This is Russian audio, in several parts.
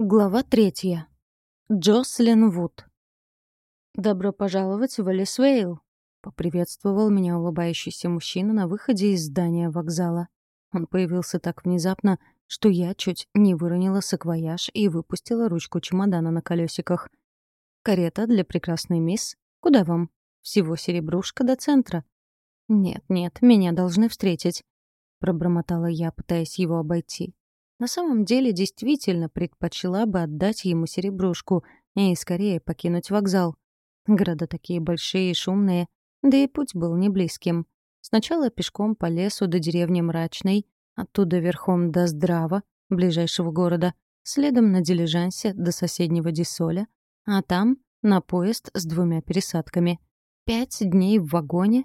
Глава третья. Джослин Вуд. «Добро пожаловать в Элисвейл», — поприветствовал меня улыбающийся мужчина на выходе из здания вокзала. Он появился так внезапно, что я чуть не выронила саквояж и выпустила ручку чемодана на колесиках. «Карета для прекрасной мисс? Куда вам? Всего серебрушка до центра». «Нет-нет, меня должны встретить», — пробормотала я, пытаясь его обойти. На самом деле действительно предпочла бы отдать ему серебрушку и скорее покинуть вокзал. Города такие большие и шумные, да и путь был не близким. Сначала пешком по лесу до деревни Мрачной, оттуда верхом до Здрава, ближайшего города, следом на дилижансе до соседнего Дисоля, а там на поезд с двумя пересадками. Пять дней в вагоне.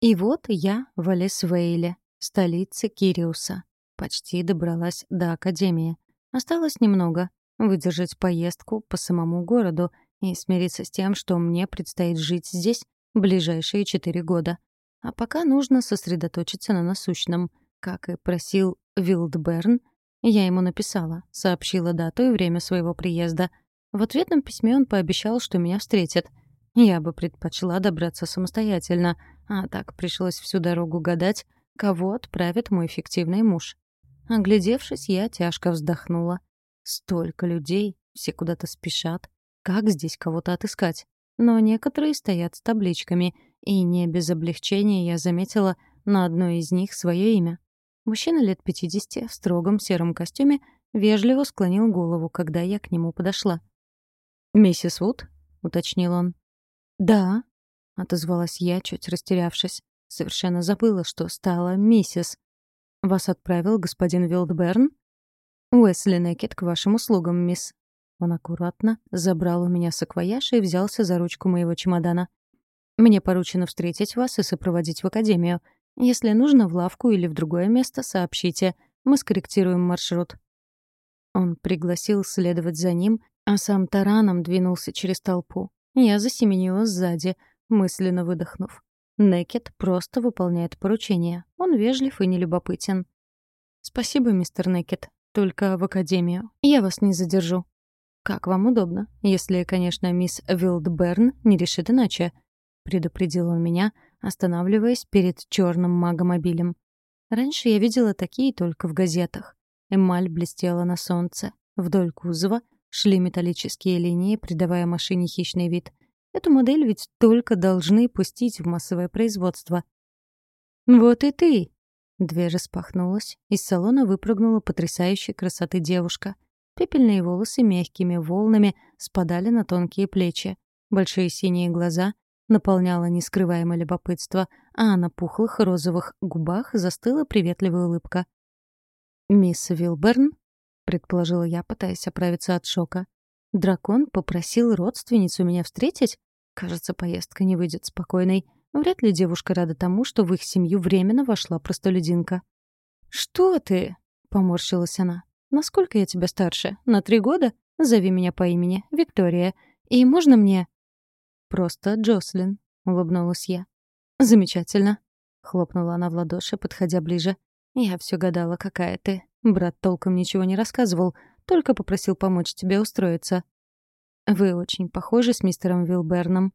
И вот я в Алисвейле, столице Кириуса. Почти добралась до Академии. Осталось немного — выдержать поездку по самому городу и смириться с тем, что мне предстоит жить здесь ближайшие четыре года. А пока нужно сосредоточиться на насущном. Как и просил Вилдберн, я ему написала, сообщила дату и время своего приезда. В ответном письме он пообещал, что меня встретит. Я бы предпочла добраться самостоятельно, а так пришлось всю дорогу гадать, кого отправит мой фиктивный муж. Оглядевшись, я тяжко вздохнула. Столько людей, все куда-то спешат. Как здесь кого-то отыскать? Но некоторые стоят с табличками, и не без облегчения я заметила на одной из них свое имя. Мужчина лет 50 в строгом сером костюме вежливо склонил голову, когда я к нему подошла. «Миссис Вуд?» — уточнил он. «Да», — отозвалась я, чуть растерявшись. Совершенно забыла, что стала миссис. «Вас отправил господин Вилдберн?» «Уэсли Некет к вашим услугам, мисс». Он аккуратно забрал у меня саквояж и взялся за ручку моего чемодана. «Мне поручено встретить вас и сопроводить в академию. Если нужно, в лавку или в другое место сообщите. Мы скорректируем маршрут». Он пригласил следовать за ним, а сам тараном двинулся через толпу. Я засеменила сзади, мысленно выдохнув. Некет просто выполняет поручения. Он вежлив и нелюбопытен. «Спасибо, мистер Некет. Только в академию. Я вас не задержу». «Как вам удобно, если, конечно, мисс Вилдберн не решит иначе», — предупредил он меня, останавливаясь перед черным магомобилем. Раньше я видела такие только в газетах. Эмаль блестела на солнце. Вдоль кузова шли металлические линии, придавая машине хищный вид — Эту модель ведь только должны пустить в массовое производство. «Вот и ты!» Дверь распахнулась, из салона выпрыгнула потрясающей красоты девушка. Пепельные волосы мягкими волнами спадали на тонкие плечи. Большие синие глаза наполняло нескрываемое любопытство, а на пухлых розовых губах застыла приветливая улыбка. «Мисс Вилберн?» — предположила я, пытаясь оправиться от шока. «Дракон попросил родственницу меня встретить? Кажется, поездка не выйдет спокойной. Вряд ли девушка рада тому, что в их семью временно вошла простолюдинка. «Что ты?» — поморщилась она. «Насколько я тебя старше? На три года? Зови меня по имени Виктория. И можно мне...» «Просто Джослин», — улыбнулась я. «Замечательно», — хлопнула она в ладоши, подходя ближе. «Я все гадала, какая ты. Брат толком ничего не рассказывал, только попросил помочь тебе устроиться». «Вы очень похожи с мистером Вилберном».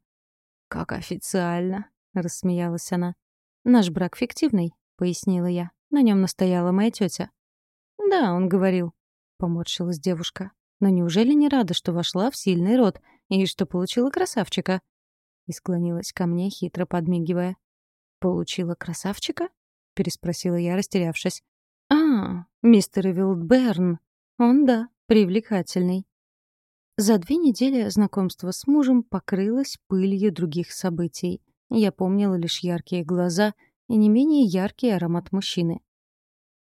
«Как официально», — рассмеялась она. «Наш брак фиктивный», — пояснила я. На нем настояла моя тетя. «Да, он говорил», — поморщилась девушка. «Но неужели не рада, что вошла в сильный род и что получила красавчика?» И склонилась ко мне, хитро подмигивая. «Получила красавчика?» — переспросила я, растерявшись. «А, мистер Вилдберн. Он, да, привлекательный. За две недели знакомство с мужем покрылось пылью других событий. Я помнила лишь яркие глаза и не менее яркий аромат мужчины.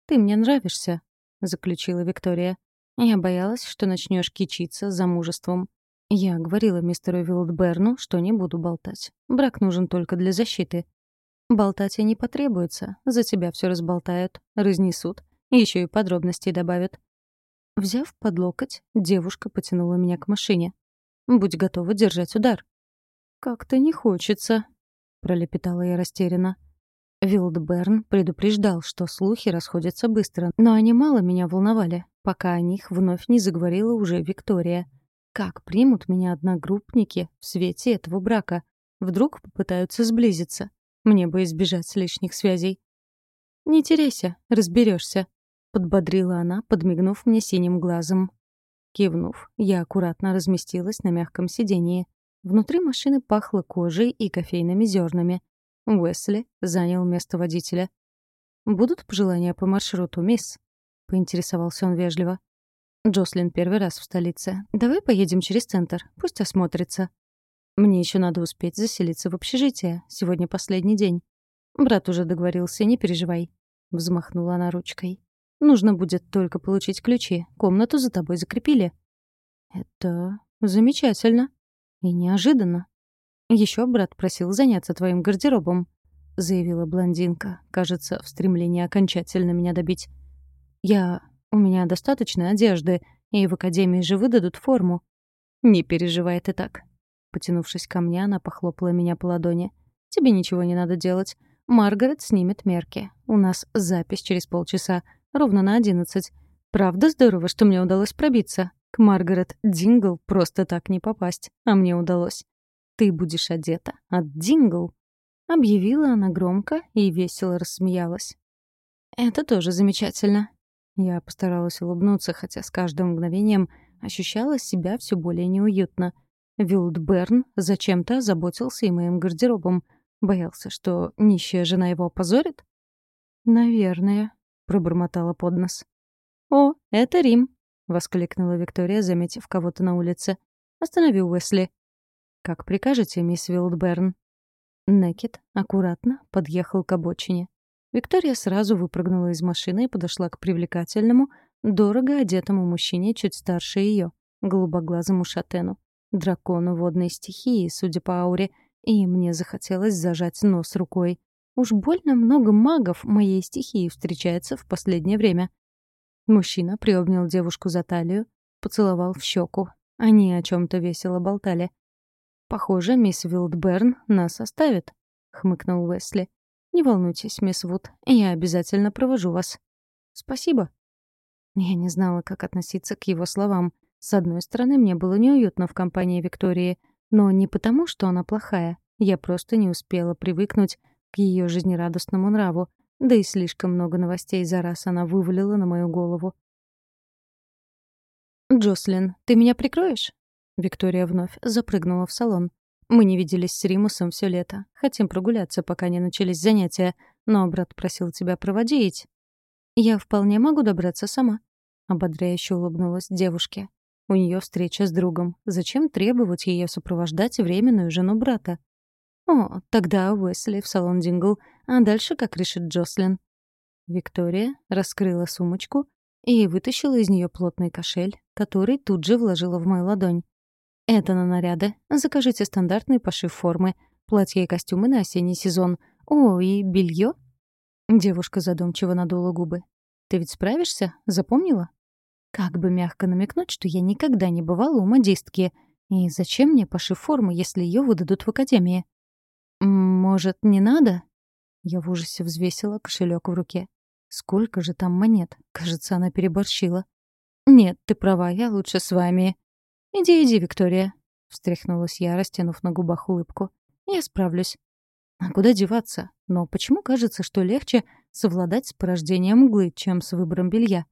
«Ты мне нравишься», — заключила Виктория. «Я боялась, что начнешь кичиться замужеством. Я говорила мистеру Вилдберну, что не буду болтать. Брак нужен только для защиты. Болтать и не потребуется. За тебя все разболтают, разнесут, еще и подробностей добавят. Взяв под локоть, девушка потянула меня к машине. «Будь готова держать удар». «Как-то не хочется», — пролепетала я растерянно. Вилдберн предупреждал, что слухи расходятся быстро, но они мало меня волновали, пока о них вновь не заговорила уже Виктория. Как примут меня одногруппники в свете этого брака? Вдруг попытаются сблизиться? Мне бы избежать лишних связей. «Не теряйся, разберешься, подбодрила она, подмигнув мне синим глазом. Кивнув, я аккуратно разместилась на мягком сиденье. Внутри машины пахло кожей и кофейными зернами. Уэсли занял место водителя. «Будут пожелания по маршруту, мисс?» — поинтересовался он вежливо. «Джослин первый раз в столице. Давай поедем через центр, пусть осмотрится». «Мне еще надо успеть заселиться в общежитие. Сегодня последний день». «Брат уже договорился, не переживай», — взмахнула она ручкой. Нужно будет только получить ключи. Комнату за тобой закрепили». «Это замечательно. И неожиданно. Еще брат просил заняться твоим гардеробом», — заявила блондинка, кажется, в стремлении окончательно меня добить. «Я... У меня достаточно одежды, и в академии же выдадут форму». «Не переживай ты так». Потянувшись ко мне, она похлопала меня по ладони. «Тебе ничего не надо делать. Маргарет снимет мерки. У нас запись через полчаса. Ровно на одиннадцать. Правда здорово, что мне удалось пробиться. К Маргарет Дингл просто так не попасть, а мне удалось. «Ты будешь одета от Дингл», — объявила она громко и весело рассмеялась. «Это тоже замечательно». Я постаралась улыбнуться, хотя с каждым мгновением ощущала себя все более неуютно. Вилдберн зачем-то заботился и моим гардеробом. Боялся, что нищая жена его опозорит? «Наверное», — пробормотала под нос. «О, это Рим!» — воскликнула Виктория, заметив кого-то на улице. «Останови Уэсли». «Как прикажете, мисс Вилдберн?» Некет аккуратно подъехал к обочине. Виктория сразу выпрыгнула из машины и подошла к привлекательному, дорого одетому мужчине чуть старше ее, голубоглазому шатену, дракону водной стихии, судя по ауре, и мне захотелось зажать нос рукой. Уж больно много магов моей стихии встречается в последнее время. Мужчина приобнял девушку за талию, поцеловал в щеку. Они о чем то весело болтали. «Похоже, мисс Вилдберн нас оставит», — хмыкнул Уэсли. «Не волнуйтесь, мисс Вуд, я обязательно провожу вас». «Спасибо». Я не знала, как относиться к его словам. С одной стороны, мне было неуютно в компании Виктории, но не потому, что она плохая. Я просто не успела привыкнуть ее жизнерадостному нраву, да и слишком много новостей за раз она вывалила на мою голову. «Джослин, ты меня прикроешь?» Виктория вновь запрыгнула в салон. «Мы не виделись с Римусом все лето. Хотим прогуляться, пока не начались занятия, но брат просил тебя проводить». «Я вполне могу добраться сама», — ободряюще улыбнулась девушке. У нее встреча с другом. Зачем требовать ее сопровождать временную жену брата? «О, тогда Уэсли в салон Дингл, а дальше как решит Джослин». Виктория раскрыла сумочку и вытащила из нее плотный кошель, который тут же вложила в мою ладонь. «Это на наряды. Закажите стандартный пошив формы, платья и костюмы на осенний сезон. О, и белье?» Девушка задумчиво надула губы. «Ты ведь справишься? Запомнила?» Как бы мягко намекнуть, что я никогда не бывала у модистки. И зачем мне пошив формы, если ее выдадут в академии? «Может, не надо?» Я в ужасе взвесила кошелек в руке. Сколько же там монет? Кажется, она переборщила. «Нет, ты права, я лучше с вами». «Иди, иди, Виктория», — встряхнулась я, растянув на губах улыбку. «Я справлюсь». А куда деваться? Но почему кажется, что легче совладать с порождением мглы, чем с выбором белья?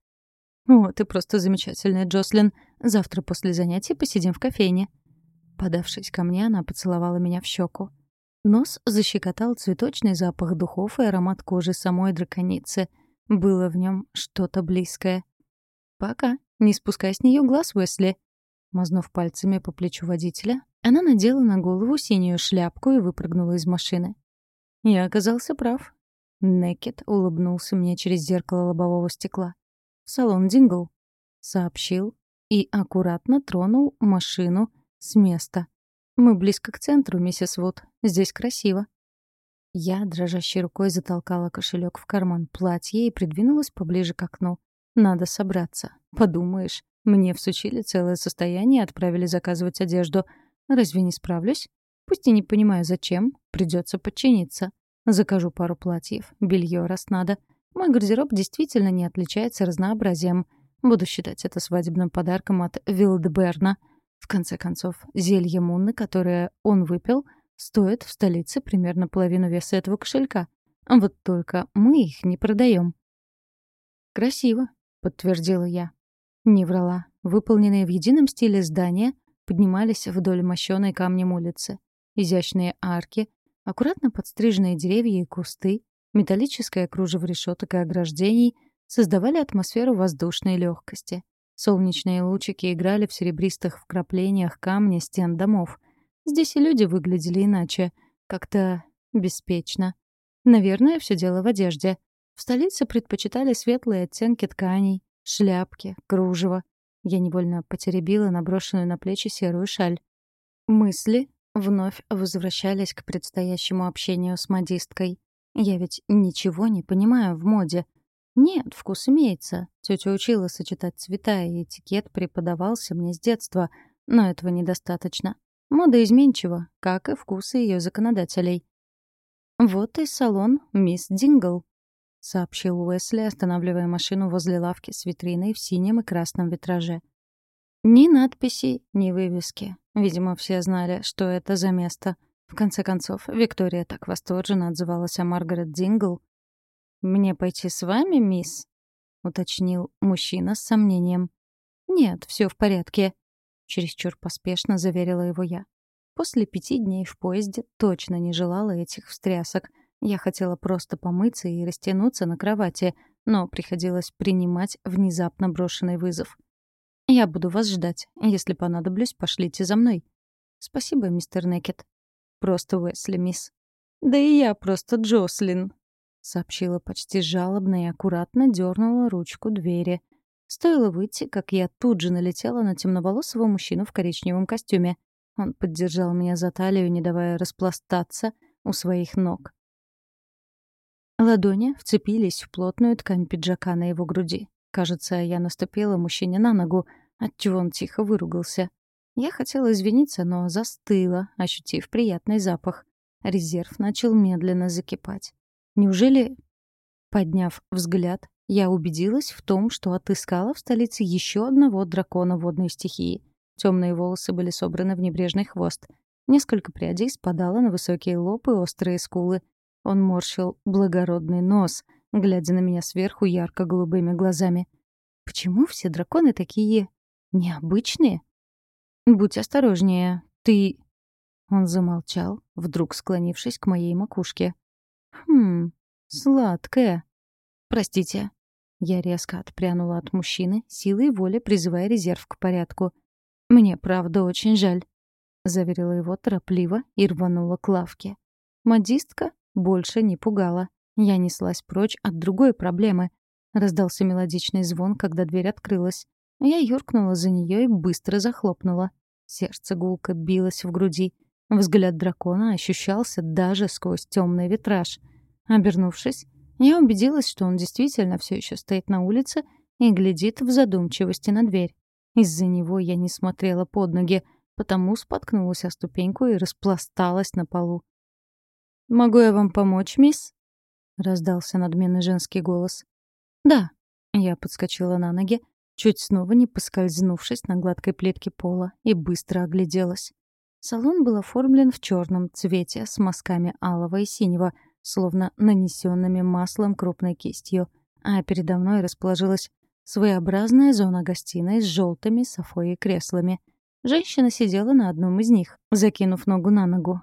«О, ты просто замечательная, Джослин. Завтра после занятий посидим в кофейне». Подавшись ко мне, она поцеловала меня в щеку. Нос защекотал цветочный запах духов и аромат кожи самой драконицы. Было в нем что-то близкое. «Пока. Не спускай с нее глаз, Уэсли». Мазнув пальцами по плечу водителя, она надела на голову синюю шляпку и выпрыгнула из машины. Я оказался прав. Некет улыбнулся мне через зеркало лобового стекла. «Салон Дингл», — сообщил и аккуратно тронул машину с места. «Мы близко к центру, миссис Вуд. Здесь красиво». Я дрожащей рукой затолкала кошелек в карман платья и придвинулась поближе к окну. «Надо собраться. Подумаешь, мне всучили целое состояние и отправили заказывать одежду. Разве не справлюсь? Пусть и не понимаю, зачем, придется подчиниться. Закажу пару платьев, белье раз надо. Мой гардероб действительно не отличается разнообразием. Буду считать это свадебным подарком от Вилдберна. В конце концов, зелье Мунны, которое он выпил, стоит в столице примерно половину веса этого кошелька. Вот только мы их не продаем. «Красиво», — подтвердила я. Не врала. Выполненные в едином стиле здания поднимались вдоль мощенной камнем улицы. Изящные арки, аккуратно подстриженные деревья и кусты, металлическое кружево решеток и ограждений создавали атмосферу воздушной легкости. Солнечные лучики играли в серебристых вкраплениях камня стен домов. Здесь и люди выглядели иначе, как-то беспечно. Наверное, все дело в одежде. В столице предпочитали светлые оттенки тканей, шляпки, кружево. Я невольно потеребила наброшенную на плечи серую шаль. Мысли вновь возвращались к предстоящему общению с модисткой. Я ведь ничего не понимаю в моде. Нет, вкус имеется. Тетя учила сочетать цвета, и этикет преподавался мне с детства, но этого недостаточно. Мода изменчива, как и вкусы ее законодателей. Вот и салон «Мисс Дингл», — сообщил Уэсли, останавливая машину возле лавки с витриной в синем и красном витраже. Ни надписей, ни вывески. Видимо, все знали, что это за место. В конце концов, Виктория так восторженно отзывалась о Маргарет Дингл. «Мне пойти с вами, мисс?» — уточнил мужчина с сомнением. «Нет, все в порядке», — чересчур поспешно заверила его я. После пяти дней в поезде точно не желала этих встрясок. Я хотела просто помыться и растянуться на кровати, но приходилось принимать внезапно брошенный вызов. «Я буду вас ждать. Если понадоблюсь, пошлите за мной». «Спасибо, мистер Некет». «Просто Уэсли, мисс». «Да и я просто Джослин», — сообщила почти жалобно и аккуратно дернула ручку двери. Стоило выйти, как я тут же налетела на темноволосого мужчину в коричневом костюме. Он поддержал меня за талию, не давая распластаться у своих ног. Ладони вцепились в плотную ткань пиджака на его груди. Кажется, я наступила мужчине на ногу, отчего он тихо выругался. Я хотела извиниться, но застыла, ощутив приятный запах. Резерв начал медленно закипать. Неужели, подняв взгляд, я убедилась в том, что отыскала в столице еще одного дракона водной стихии — Темные волосы были собраны в небрежный хвост. Несколько прядей спадало на высокие лоб и острые скулы. Он морщил благородный нос, глядя на меня сверху ярко-голубыми глазами. «Почему все драконы такие... необычные?» «Будь осторожнее, ты...» Он замолчал, вдруг склонившись к моей макушке. «Хм, сладкая. Простите». Я резко отпрянула от мужчины, силой воли призывая резерв к порядку. «Мне, правда, очень жаль», — заверила его торопливо и рванула к лавке. Модистка больше не пугала. Я неслась прочь от другой проблемы. Раздался мелодичный звон, когда дверь открылась. Я юркнула за нее и быстро захлопнула. Сердце гулко билось в груди. Взгляд дракона ощущался даже сквозь темный витраж. Обернувшись, я убедилась, что он действительно все еще стоит на улице и глядит в задумчивости на дверь. Из-за него я не смотрела под ноги, потому споткнулась о ступеньку и распласталась на полу. «Могу я вам помочь, мисс?» — раздался надменный женский голос. «Да». Я подскочила на ноги, чуть снова не поскользнувшись на гладкой плитке пола, и быстро огляделась. Салон был оформлен в черном цвете с мазками алого и синего, словно нанесенными маслом крупной кистью, а передо мной расположилась Своеобразная зона гостиной с желтыми софой и креслами. Женщина сидела на одном из них, закинув ногу на ногу,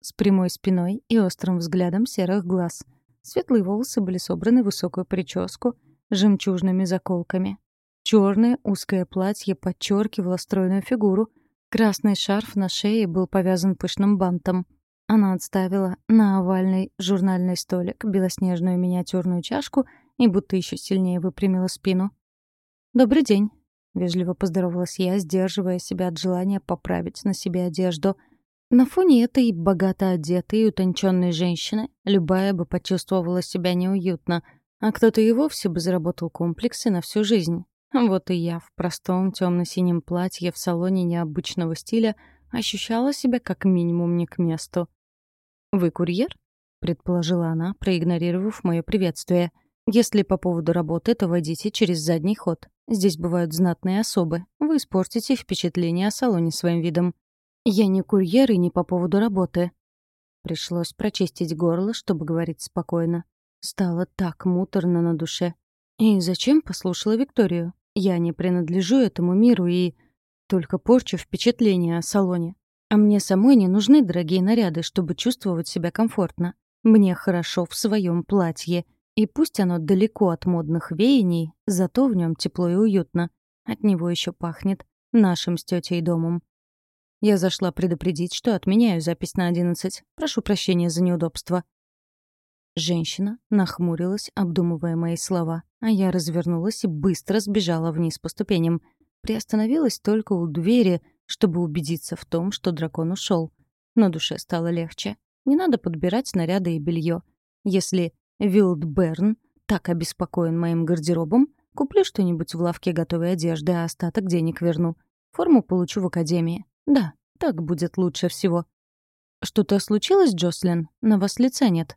с прямой спиной и острым взглядом серых глаз. Светлые волосы были собраны в высокую прическу жемчужными заколками. Черное узкое платье подчеркивало стройную фигуру. Красный шарф на шее был повязан пышным бантом. Она отставила на овальный журнальный столик белоснежную миниатюрную чашку и будто еще сильнее выпрямила спину. «Добрый день», — вежливо поздоровалась я, сдерживая себя от желания поправить на себе одежду. На фоне этой богато одетой и утонченной женщины любая бы почувствовала себя неуютно, а кто-то и вовсе бы заработал комплексы на всю жизнь. Вот и я в простом темно-синем платье в салоне необычного стиля ощущала себя как минимум не к месту. «Вы курьер?» предположила она, проигнорировав мое приветствие. «Если по поводу работы, то войдите через задний ход. Здесь бывают знатные особы. Вы испортите впечатление о салоне своим видом. Я не курьер и не по поводу работы». Пришлось прочистить горло, чтобы говорить спокойно. Стало так муторно на душе. И зачем послушала Викторию? Я не принадлежу этому миру и... Только порчу впечатление о салоне. А мне самой не нужны дорогие наряды, чтобы чувствовать себя комфортно. Мне хорошо в своем платье. И пусть оно далеко от модных веяний, зато в нем тепло и уютно. От него еще пахнет нашим с тетей домом. Я зашла предупредить, что отменяю запись на одиннадцать. Прошу прощения за неудобство. Женщина нахмурилась, обдумывая мои слова, а я развернулась и быстро сбежала вниз по ступеням. Приостановилась только у двери, чтобы убедиться в том, что дракон ушел. На душе стало легче. Не надо подбирать наряды и белье. Если Вилдберн так обеспокоен моим гардеробом, куплю что-нибудь в лавке готовой одежды, а остаток денег верну. Форму получу в академии. Да, так будет лучше всего. «Что-то случилось, Джослин? На вас лица нет».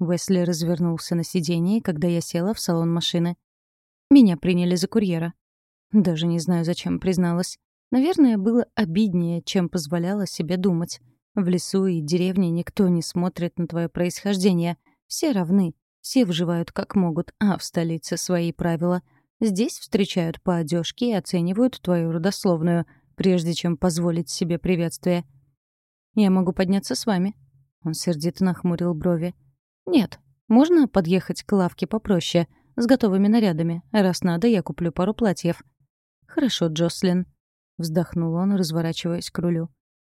Уэсли развернулся на сиденье, когда я села в салон машины. Меня приняли за курьера. Даже не знаю, зачем призналась. Наверное, было обиднее, чем позволяла себе думать. В лесу и деревне никто не смотрит на твое происхождение. Все равны, все вживают как могут, а в столице свои правила. Здесь встречают по одежке и оценивают твою родословную, прежде чем позволить себе приветствие. «Я могу подняться с вами». Он сердито нахмурил брови. «Нет, можно подъехать к лавке попроще, с готовыми нарядами. Раз надо, я куплю пару платьев». «Хорошо, Джослин», — вздохнул он, разворачиваясь к рулю.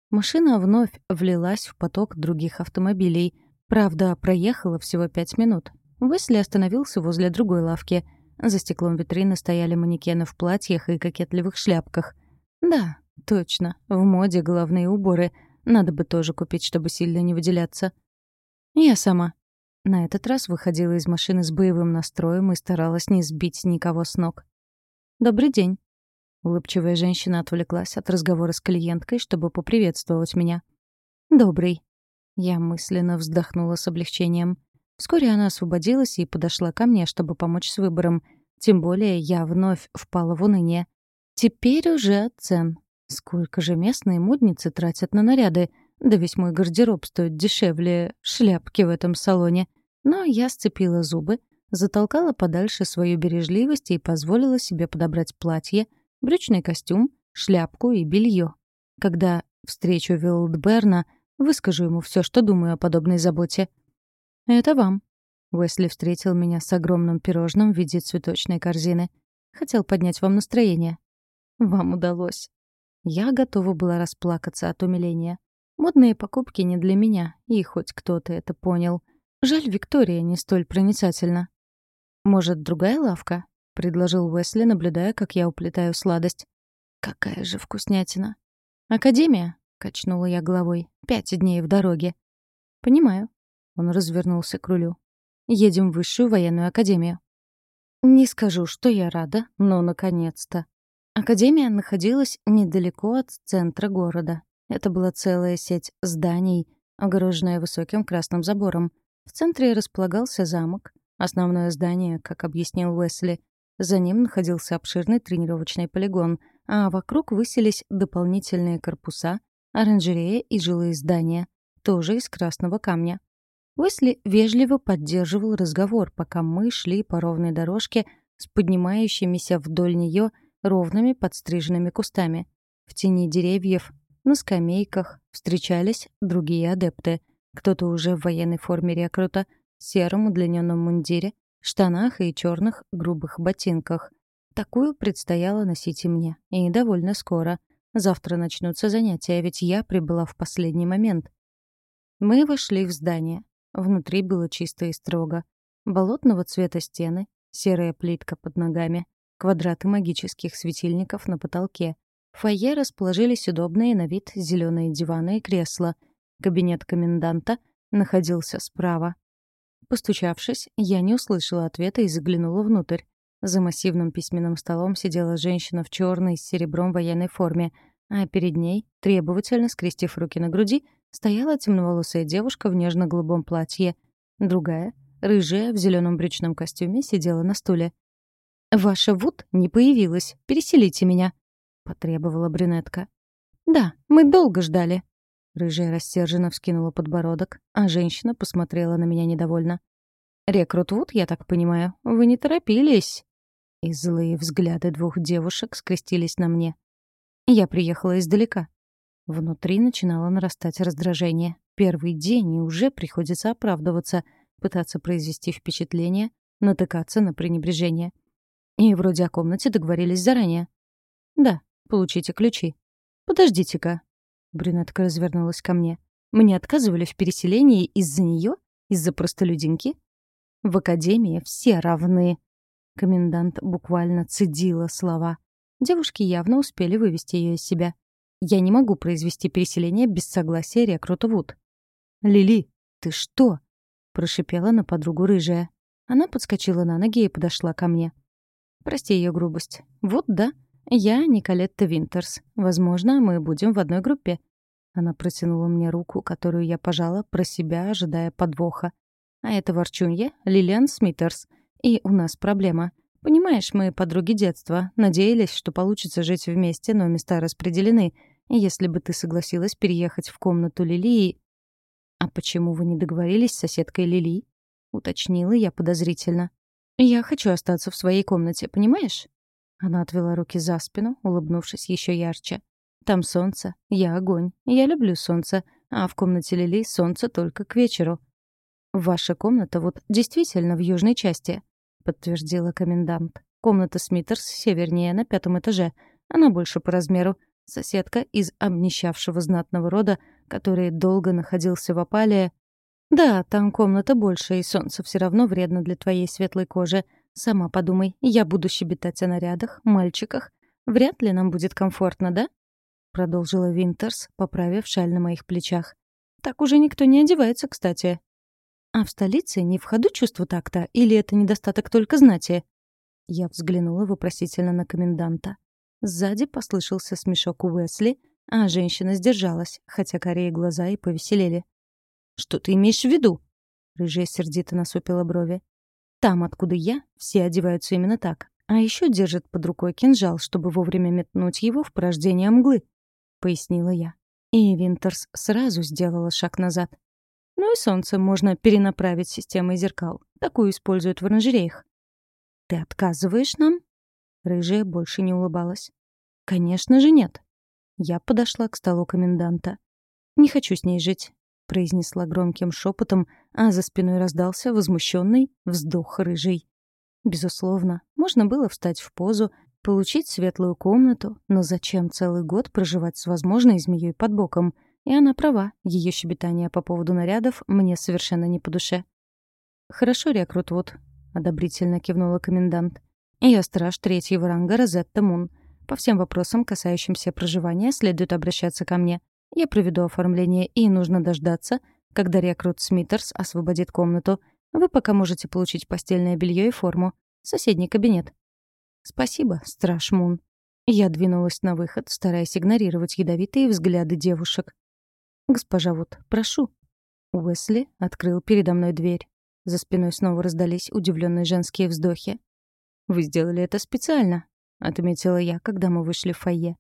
Машина вновь влилась в поток других автомобилей. Правда, проехала всего пять минут. Уэсли остановился возле другой лавки. За стеклом витрины стояли манекены в платьях и кокетливых шляпках. Да, точно, в моде головные уборы. Надо бы тоже купить, чтобы сильно не выделяться. Я сама. На этот раз выходила из машины с боевым настроем и старалась не сбить никого с ног. «Добрый день». Улыбчивая женщина отвлеклась от разговора с клиенткой, чтобы поприветствовать меня. «Добрый». Я мысленно вздохнула с облегчением. Вскоре она освободилась и подошла ко мне, чтобы помочь с выбором. Тем более я вновь впала в уныние. Теперь уже от цен. Сколько же местные модницы тратят на наряды — да весь мой гардероб стоит дешевле шляпки в этом салоне. Но я сцепила зубы, затолкала подальше свою бережливость и позволила себе подобрать платье, брючный костюм, шляпку и белье. Когда встречу Вилдберна, выскажу ему все, что думаю о подобной заботе. «Это вам». Уэсли встретил меня с огромным пирожным в виде цветочной корзины. Хотел поднять вам настроение. Вам удалось. Я готова была расплакаться от умиления. Модные покупки не для меня, и хоть кто-то это понял. Жаль, Виктория не столь проницательна. «Может, другая лавка?» — предложил Уэсли, наблюдая, как я уплетаю сладость. «Какая же вкуснятина!» «Академия?» — качнула я головой. «Пять дней в дороге». «Понимаю». Он развернулся к рулю. «Едем в высшую военную академию». Не скажу, что я рада, но наконец-то. Академия находилась недалеко от центра города, это была целая сеть зданий, огороженная высоким красным забором. В центре располагался замок, основное здание, как объяснил Уэсли. За ним находился обширный тренировочный полигон, а вокруг высились дополнительные корпуса, оранжерея и жилые здания, тоже из красного камня. Уэсли вежливо поддерживал разговор, пока мы шли по ровной дорожке с поднимающимися вдоль нее ровными подстриженными кустами. В тени деревьев на скамейках встречались другие адепты. Кто-то уже в военной форме рекрута, сером удлиненном мундире, штанах и черных грубых ботинках. Такую предстояло носить и мне. И довольно скоро. Завтра начнутся занятия, ведь я прибыла в последний момент. Мы вошли в здание. Внутри было чисто и строго. Болотного цвета стены, серая плитка под ногами, квадраты магических светильников на потолке, в фойе расположились удобные на вид зеленые диваны и кресла. Кабинет коменданта находился справа. Постучавшись, я не услышала ответа и заглянула внутрь. За массивным письменным столом сидела женщина в черной с серебром военной форме, а перед ней, требовательно скрестив руки на груди, стояла темноволосая девушка в нежно-голубом платье. Другая, рыжая, в зеленом брючном костюме, сидела на стуле. «Ваша Вуд не появилась. Переселите меня», — потребовала брюнетка. «Да, мы долго ждали». Рыжая рассерженно вскинула подбородок, а женщина посмотрела на меня недовольно. «Рекрут Вуд, я так понимаю, вы не торопились?» И злые взгляды двух девушек скрестились на мне. Я приехала издалека. Внутри начинало нарастать раздражение. Первый день, и уже приходится оправдываться, пытаться произвести впечатление, натыкаться на пренебрежение. И вроде о комнате договорились заранее. «Да, получите ключи». «Подождите-ка». Брюнетка развернулась ко мне. «Мне отказывали в переселении из-за нее? Из-за простолюдинки?» «В академии все равны». Комендант буквально цедила слова. Девушки явно успели вывести ее из себя. «Я не могу произвести переселение без согласия рекрута Вуд». «Лили, ты что?» — прошипела на подругу рыжая. Она подскочила на ноги и подошла ко мне. Прости ее грубость. Вот да. Я Николетта Винтерс. Возможно, мы будем в одной группе. Она протянула мне руку, которую я пожала про себя, ожидая подвоха. А это ворчунья Лилиан Смитерс. И у нас проблема. Понимаешь, мы подруги детства. Надеялись, что получится жить вместе, но места распределены. Если бы ты согласилась переехать в комнату Лилии... «А почему вы не договорились с соседкой Лили?» — уточнила я подозрительно. «Я хочу остаться в своей комнате, понимаешь?» Она отвела руки за спину, улыбнувшись еще ярче. «Там солнце, я огонь, я люблю солнце, а в комнате Лили солнце только к вечеру». «Ваша комната вот действительно в южной части», — подтвердила комендант. «Комната Смитерс севернее, на пятом этаже. Она больше по размеру. Соседка из обнищавшего знатного рода, который долго находился в опале, «Да, там комната больше, и солнце все равно вредно для твоей светлой кожи. Сама подумай, я буду щебетать о нарядах, мальчиках. Вряд ли нам будет комфортно, да?» Продолжила Винтерс, поправив шаль на моих плечах. «Так уже никто не одевается, кстати». «А в столице не в ходу чувство такта, или это недостаток только знати?» Я взглянула вопросительно на коменданта. Сзади послышался смешок Уэсли, а женщина сдержалась, хотя корее глаза и повеселели. «Что ты имеешь в виду?» Рыжая сердито насупила брови. «Там, откуда я, все одеваются именно так. А еще держат под рукой кинжал, чтобы вовремя метнуть его в порождение мглы», — пояснила я. И Винтерс сразу сделала шаг назад. «Ну и солнце можно перенаправить системой зеркал. Такую используют в оранжереях». «Ты отказываешь нам?» Рыжая больше не улыбалась. «Конечно же нет». Я подошла к столу коменданта. «Не хочу с ней жить произнесла громким шепотом, а за спиной раздался возмущенный вздох рыжий. Безусловно, можно было встать в позу, получить светлую комнату, но зачем целый год проживать с возможной змеей под боком? И она права, ее щебетание по поводу нарядов мне совершенно не по душе. «Хорошо, рекрут вот», — одобрительно кивнула комендант. «Я страж третьего ранга Розетта Мун. По всем вопросам, касающимся проживания, следует обращаться ко мне. Я проведу оформление, и нужно дождаться, когда рекрут Смитерс освободит комнату. Вы пока можете получить постельное белье и форму. Соседний кабинет. Спасибо, страж Мун. Я двинулась на выход, стараясь игнорировать ядовитые взгляды девушек. «Госпожа Вуд, прошу». Уэсли открыл передо мной дверь. За спиной снова раздались удивленные женские вздохи. «Вы сделали это специально», — отметила я, когда мы вышли в фойе.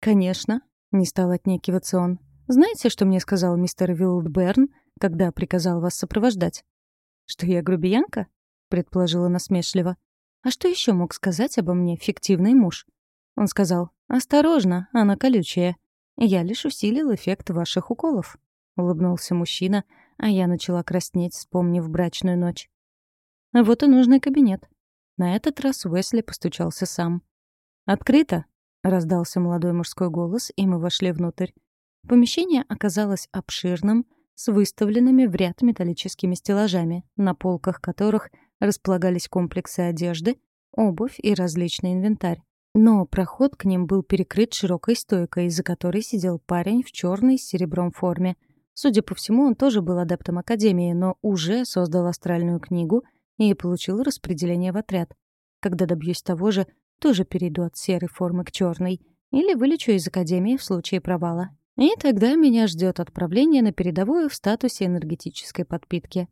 «Конечно», не стал отнекиваться он. «Знаете, что мне сказал мистер Вилдберн, когда приказал вас сопровождать?» «Что я грубиянка?» — предположила насмешливо. «А что еще мог сказать обо мне фиктивный муж?» Он сказал, «Осторожно, она колючая. Я лишь усилил эффект ваших уколов», — улыбнулся мужчина, а я начала краснеть, вспомнив брачную ночь. Вот и нужный кабинет. На этот раз Уэсли постучался сам. «Открыто!» — раздался молодой мужской голос, и мы вошли внутрь. Помещение оказалось обширным, с выставленными в ряд металлическими стеллажами, на полках которых располагались комплексы одежды, обувь и различный инвентарь. Но проход к ним был перекрыт широкой стойкой, за которой сидел парень в черной с серебром форме. Судя по всему, он тоже был адептом Академии, но уже создал астральную книгу и получил распределение в отряд. Когда добьюсь того же, тоже перейду от серой формы к черной. Или вылечу из академии в случае провала. И тогда меня ждет отправление на передовую в статусе энергетической подпитки.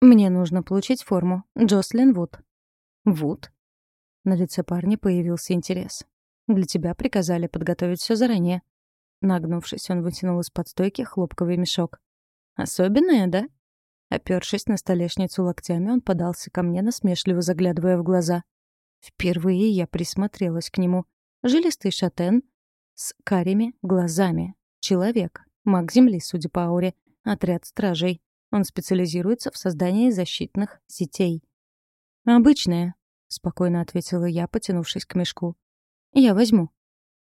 Мне нужно получить форму. Джослин Вуд. Вуд? На лице парня появился интерес. Для тебя приказали подготовить все заранее. Нагнувшись, он вытянул из-под стойки хлопковый мешок. «Особенное, да?» Опершись на столешницу локтями, он подался ко мне, насмешливо заглядывая в глаза. Впервые я присмотрелась к нему. Жилистый шатен с карими глазами. Человек. Маг Земли, судя по ауре. Отряд стражей. Он специализируется в создании защитных сетей. «Обычная», — спокойно ответила я, потянувшись к мешку. «Я возьму».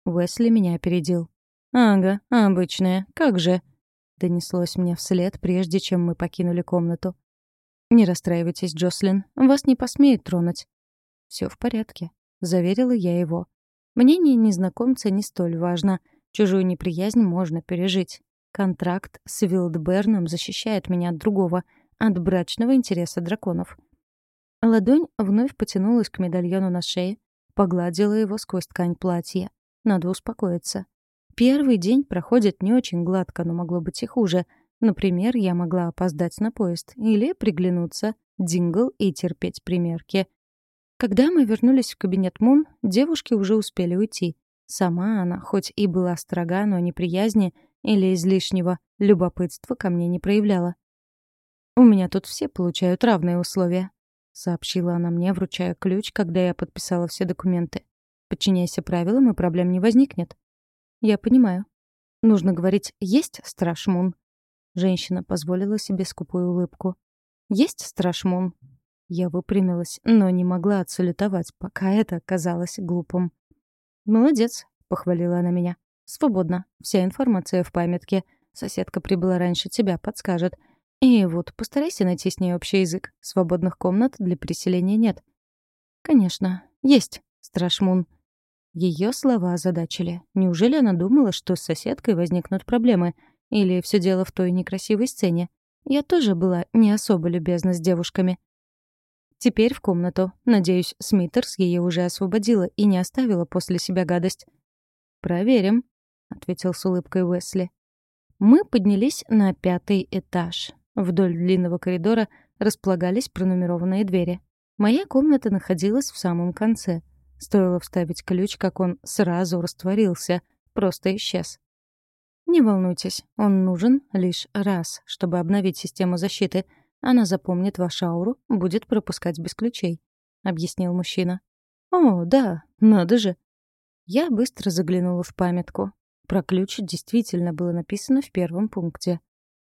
Уэсли меня опередил. «Ага, обычная. Как же?» — донеслось мне вслед, прежде чем мы покинули комнату. «Не расстраивайтесь, Джослин. Вас не посмеют тронуть». Все в порядке», — заверила я его. «Мнение незнакомца не столь важно. Чужую неприязнь можно пережить. Контракт с Вилдберном защищает меня от другого, от брачного интереса драконов». Ладонь вновь потянулась к медальону на шее, погладила его сквозь ткань платья. Надо успокоиться. Первый день проходит не очень гладко, но могло быть и хуже. Например, я могла опоздать на поезд или приглянуться, дингл и терпеть примерки. Когда мы вернулись в кабинет Мун, девушки уже успели уйти. Сама она, хоть и была строга, но неприязни или излишнего любопытства ко мне не проявляла. «У меня тут все получают равные условия», — сообщила она мне, вручая ключ, когда я подписала все документы. «Подчиняйся правилам, и проблем не возникнет». «Я понимаю. Нужно говорить «есть, страж Мун». Женщина позволила себе скупую улыбку. «Есть, страж Мун?» Я выпрямилась, но не могла отсалютовать, пока это казалось глупым. «Молодец», — похвалила она меня. «Свободно. Вся информация в памятке. Соседка прибыла раньше тебя, подскажет. И вот, постарайся найти с ней общий язык. Свободных комнат для переселения нет». «Конечно. Есть, Страшмун». Ее слова озадачили. Неужели она думала, что с соседкой возникнут проблемы? Или все дело в той некрасивой сцене? Я тоже была не особо любезна с девушками. Теперь в комнату. Надеюсь, Смитерс ее уже освободила и не оставила после себя гадость. «Проверим», — ответил с улыбкой Уэсли. Мы поднялись на пятый этаж. Вдоль длинного коридора располагались пронумерованные двери. Моя комната находилась в самом конце. Стоило вставить ключ, как он сразу растворился, просто исчез. Не волнуйтесь, он нужен лишь раз, чтобы обновить систему защиты — она запомнит вашу ауру, будет пропускать без ключей», — объяснил мужчина. «О, да, надо же». Я быстро заглянула в памятку. Про ключ действительно было написано в первом пункте.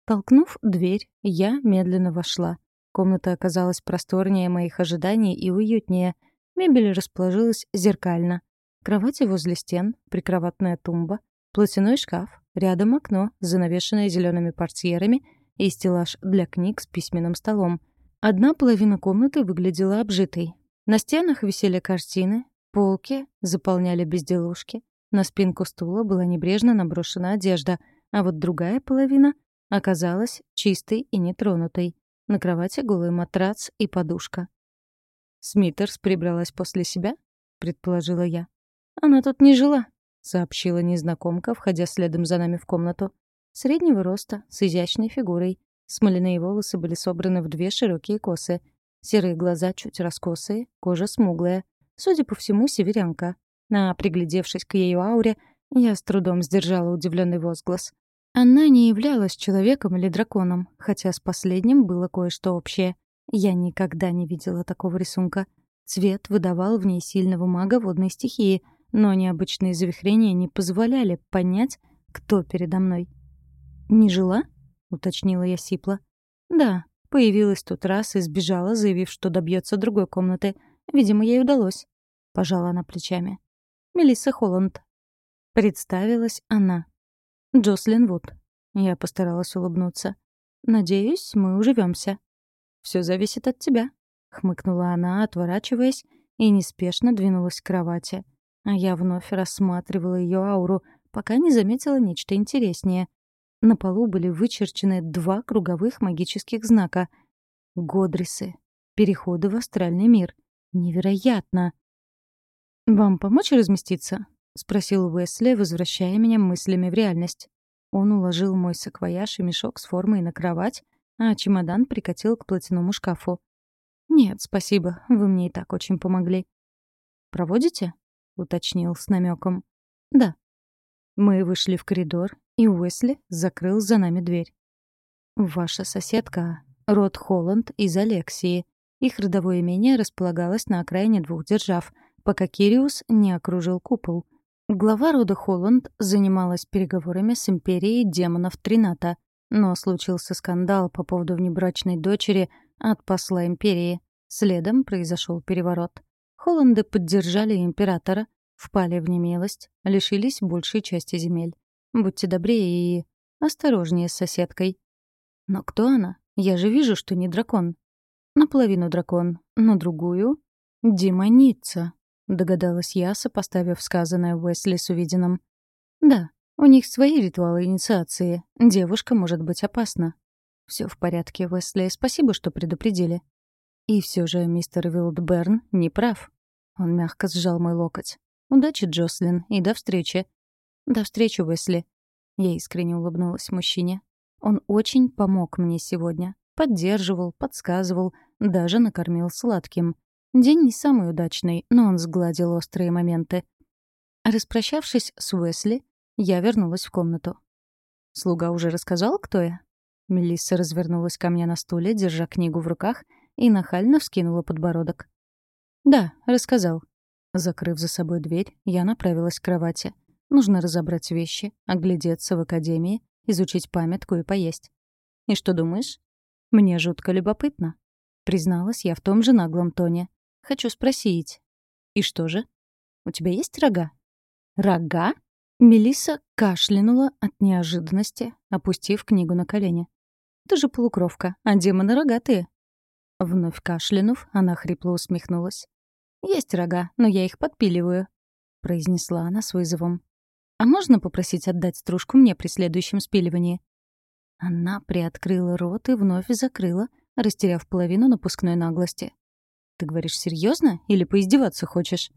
Толкнув дверь, я медленно вошла. Комната оказалась просторнее моих ожиданий и уютнее. Мебель расположилась зеркально. Кровати возле стен, прикроватная тумба, платяной шкаф, рядом окно, занавешенное зелеными портьерами — и стеллаж для книг с письменным столом. Одна половина комнаты выглядела обжитой. На стенах висели картины, полки заполняли безделушки, на спинку стула была небрежно наброшена одежда, а вот другая половина оказалась чистой и нетронутой. На кровати голый матрац и подушка. «Смитерс прибралась после себя?» — предположила я. «Она тут не жила», — сообщила незнакомка, входя следом за нами в комнату. Среднего роста, с изящной фигурой. Смоляные волосы были собраны в две широкие косы. Серые глаза чуть раскосые, кожа смуглая. Судя по всему, северянка. А приглядевшись к ее ауре, я с трудом сдержала удивленный возглас. Она не являлась человеком или драконом, хотя с последним было кое-что общее. Я никогда не видела такого рисунка. Цвет выдавал в ней сильного мага водной стихии, но необычные завихрения не позволяли понять, кто передо мной. «Не жила?» — уточнила я сипло. «Да, появилась тут раз и сбежала, заявив, что добьется другой комнаты. Видимо, ей удалось». Пожала она плечами. «Мелисса Холланд». Представилась она. «Джослин Вуд». Я постаралась улыбнуться. «Надеюсь, мы уживемся. Все зависит от тебя», — хмыкнула она, отворачиваясь, и неспешно двинулась к кровати. А я вновь рассматривала ее ауру, пока не заметила нечто интереснее. На полу были вычерчены два круговых магических знака. Годрисы. Переходы в астральный мир. Невероятно! «Вам помочь разместиться?» — спросил Уэсли, возвращая меня мыслями в реальность. Он уложил мой саквояж и мешок с формой на кровать, а чемодан прикатил к платяному шкафу. «Нет, спасибо, вы мне и так очень помогли». «Проводите?» — уточнил с намеком. «Да». Мы вышли в коридор, и Уэсли закрыл за нами дверь. «Ваша соседка, Род Холланд из Алексии. Их родовое имение располагалось на окраине двух держав, пока Кириус не окружил купол. Глава рода Холланд занималась переговорами с империей демонов Трината, но случился скандал по поводу внебрачной дочери от посла империи. Следом произошел переворот. Холланды поддержали императора, впали в немилость, лишились большей части земель. Будьте добрее и осторожнее с соседкой. Но кто она? Я же вижу, что не дракон. Наполовину дракон, на другую — демоница, догадалась я, сопоставив сказанное Уэсли с увиденным. Да, у них свои ритуалы инициации. Девушка может быть опасна. Все в порядке, Уэсли, спасибо, что предупредили. И все же мистер Вилдберн не прав. Он мягко сжал мой локоть. «Удачи, Джослин, и до встречи». «До встречи, Уэсли». Я искренне улыбнулась мужчине. Он очень помог мне сегодня. Поддерживал, подсказывал, даже накормил сладким. День не самый удачный, но он сгладил острые моменты. Распрощавшись с Уэсли, я вернулась в комнату. «Слуга уже рассказал, кто я?» Мелисса развернулась ко мне на стуле, держа книгу в руках, и нахально вскинула подбородок. «Да, рассказал». Закрыв за собой дверь, я направилась к кровати. Нужно разобрать вещи, оглядеться в академии, изучить памятку и поесть. «И что думаешь?» «Мне жутко любопытно», — призналась я в том же наглом тоне. «Хочу спросить». «И что же? У тебя есть рога?» «Рога?» Мелисса кашлянула от неожиданности, опустив книгу на колени. «Ты же полукровка, а демоны рогатые». Вновь кашлянув, она хрипло усмехнулась. «Есть рога, но я их подпиливаю», — произнесла она с вызовом. «А можно попросить отдать стружку мне при следующем спиливании?» Она приоткрыла рот и вновь закрыла, растеряв половину напускной наглости. «Ты говоришь серьезно или поиздеваться хочешь?»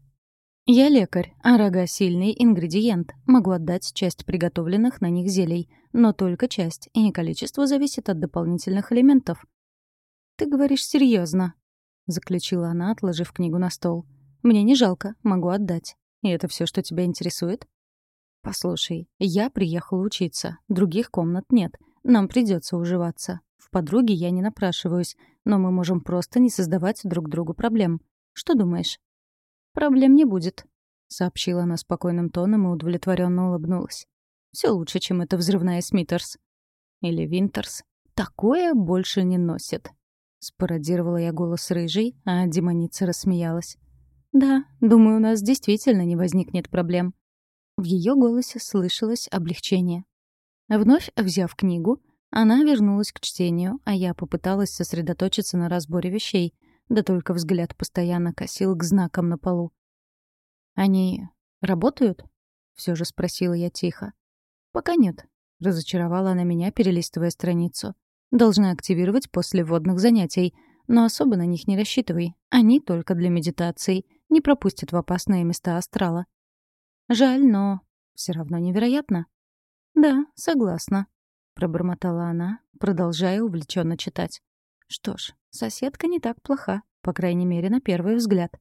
«Я лекарь, а рога — сильный ингредиент. Могу отдать часть приготовленных на них зелий, но только часть, и количество зависит от дополнительных элементов». «Ты говоришь серьезно, заключила она, отложив книгу на стол. «Мне не жалко, могу отдать. И это все, что тебя интересует?» «Послушай, я приехала учиться, других комнат нет. Нам придется уживаться. В подруге я не напрашиваюсь, но мы можем просто не создавать друг другу проблем. Что думаешь?» «Проблем не будет», — сообщила она спокойным тоном и удовлетворенно улыбнулась. Все лучше, чем эта взрывная Смитерс. Или Винтерс. Такое больше не носит. Спародировала я голос рыжий, а демоница рассмеялась. «Да, думаю, у нас действительно не возникнет проблем». В ее голосе слышалось облегчение. Вновь взяв книгу, она вернулась к чтению, а я попыталась сосредоточиться на разборе вещей, да только взгляд постоянно косил к знакам на полу. «Они работают?» — все же спросила я тихо. «Пока нет», — разочаровала она меня, перелистывая страницу. «Должна активировать после водных занятий, но особо на них не рассчитывай. Они только для медитации, не пропустят в опасные места астрала». Жаль, но все равно невероятно. Да, согласна, пробормотала она, продолжая увлеченно читать. Что ж, соседка не так плоха, по крайней мере, на первый взгляд.